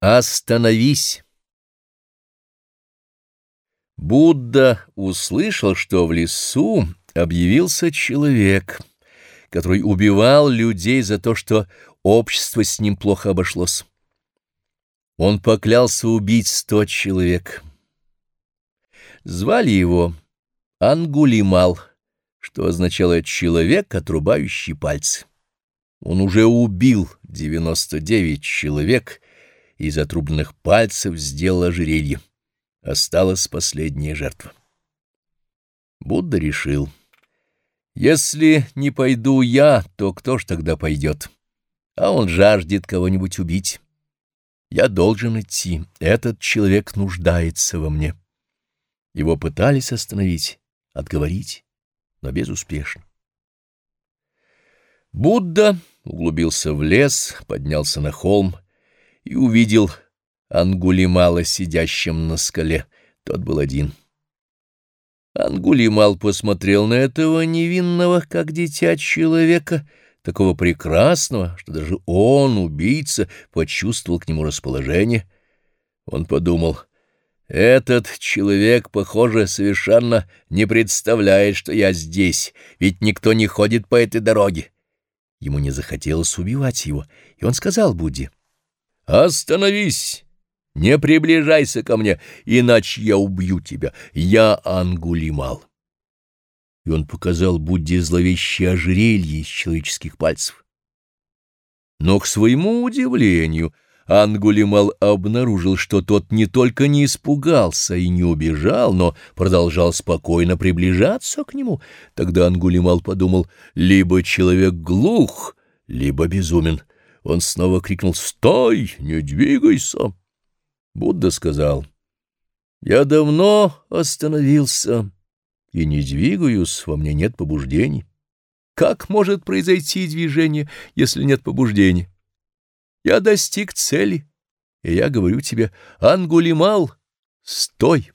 Остановись! Будда услышал, что в лесу объявился человек, который убивал людей за то, что общество с ним плохо обошлось. Он поклялся убить сто человек. Звали его Ангулимал, что означало «человек, отрубающий пальцы». Он уже убил 99 человек и из отрубленных пальцев сделал ожерелье. Осталась последняя жертва. Будда решил, если не пойду я, то кто ж тогда пойдет? А он жаждет кого-нибудь убить. Я должен идти, этот человек нуждается во мне. Его пытались остановить, отговорить, но безуспешно. Будда углубился в лес, поднялся на холм и увидел Ангулимала, сидящим на скале. Тот был один. Ангулимал посмотрел на этого невинного, как дитя человека, такого прекрасного, что даже он, убийца, почувствовал к нему расположение. Он подумал, этот человек, похоже, совершенно не представляет, что я здесь, ведь никто не ходит по этой дороге. Ему не захотелось убивать его, и он сказал Будде, «Остановись!» Не приближайся ко мне, иначе я убью тебя. Я Ангулимал. И он показал Будде зловещее ожерелье из человеческих пальцев. Но, к своему удивлению, Ангулимал обнаружил, что тот не только не испугался и не убежал, но продолжал спокойно приближаться к нему. Тогда Ангулимал подумал, либо человек глух, либо безумен. Он снова крикнул «Стой! Не двигайся!» Будда сказал, «Я давно остановился и не двигаюсь, во мне нет побуждений. Как может произойти движение, если нет побуждений? Я достиг цели, и я говорю тебе, Ангулимал, стой!»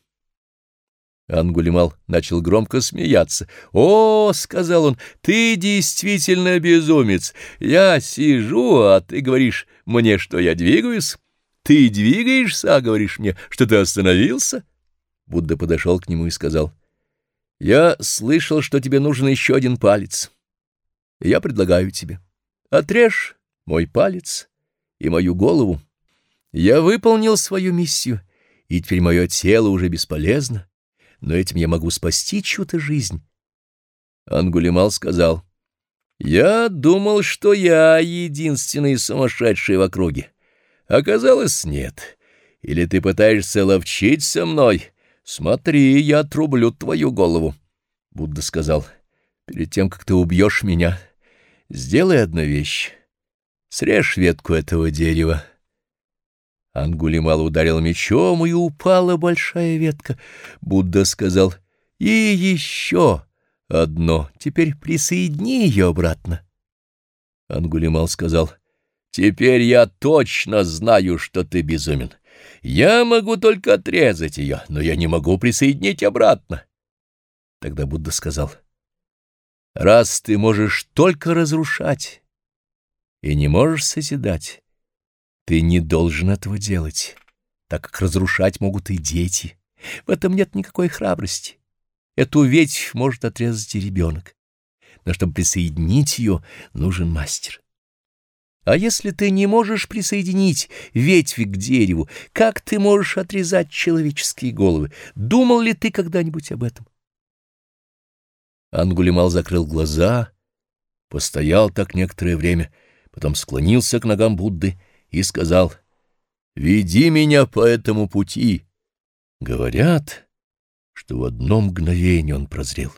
Ангулимал начал громко смеяться. «О, — сказал он, — ты действительно безумец. Я сижу, а ты говоришь мне, что я двигаюсь». Ты двигаешься, а говоришь мне, что ты остановился? Будда подошел к нему и сказал, Я слышал, что тебе нужен еще один палец. я предлагаю тебе, отрежь мой палец и мою голову. Я выполнил свою миссию, и теперь мое тело уже бесполезно, но этим я могу спасти чью-то жизнь. Ангулимал сказал, «Я думал, что я единственный сумасшедший в округе. Оказалось, нет. Или ты пытаешься ловчить со мной? Смотри, я отрублю твою голову. Будда сказал, перед тем, как ты убьешь меня, сделай одну вещь. Срежь ветку этого дерева. Ангулимал ударил мечом, и упала большая ветка. Будда сказал, и еще одно, теперь присоедини ее обратно. Ангулимал сказал, — Теперь я точно знаю, что ты безумен. Я могу только отрезать ее, но я не могу присоединить обратно. Тогда Будда сказал, раз ты можешь только разрушать и не можешь созидать, ты не должен этого делать, так как разрушать могут и дети. В этом нет никакой храбрости. Эту ветвь может отрезать и ребенок. Но чтобы присоединить ее, нужен мастер. А если ты не можешь присоединить ветви к дереву, как ты можешь отрезать человеческие головы? Думал ли ты когда-нибудь об этом? Ангулимал закрыл глаза, постоял так некоторое время, потом склонился к ногам Будды и сказал, «Веди меня по этому пути». Говорят, что в одно мгновение он прозрел.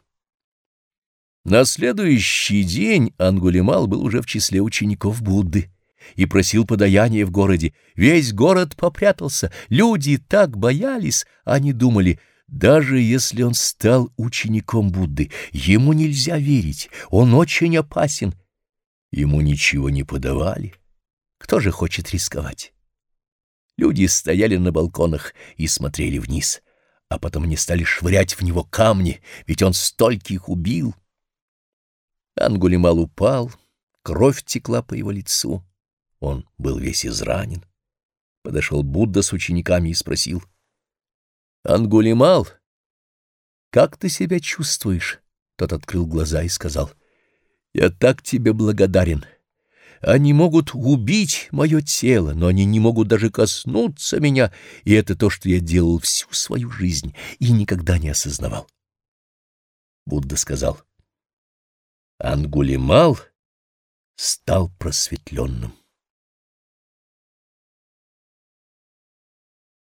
На следующий день Ангулимал был уже в числе учеников Будды и просил подаяния в городе. Весь город попрятался, люди так боялись, они думали, даже если он стал учеником Будды, ему нельзя верить, он очень опасен. Ему ничего не подавали. Кто же хочет рисковать? Люди стояли на балконах и смотрели вниз, а потом они стали швырять в него камни, ведь он стольких убил. Ангулимал упал, кровь текла по его лицу. Он был весь изранен. подошел Будда с учениками и спросил. «Ангулимал, как ты себя чувствуешь?» Тот открыл глаза и сказал. «Я так тебе благодарен. Они могут убить мое тело, но они не могут даже коснуться меня, и это то, что я делал всю свою жизнь и никогда не осознавал». Будда сказал. «Ангулимал стал просветленным».